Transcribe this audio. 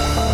Bye.